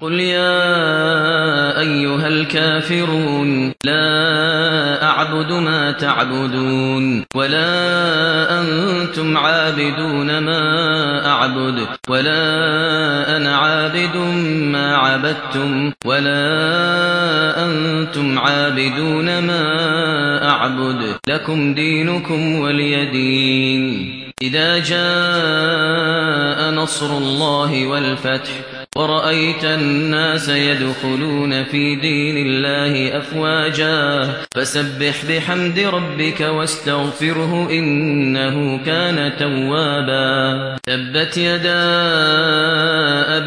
قل يا أيها الكافرون لا أعبد ما تعبدون ولا أنتم عابدون ما أعبد ولا أنا عابد ما عبدتم ولا أنتم عابدون ما أعبد لكم دينكم ولي دين. إذا جاء نصر الله والفتح ورأيت الناس يدخلون في دين الله أفواجا فسبح بحمد ربك واستغفره إنه كان توابا تبت يدا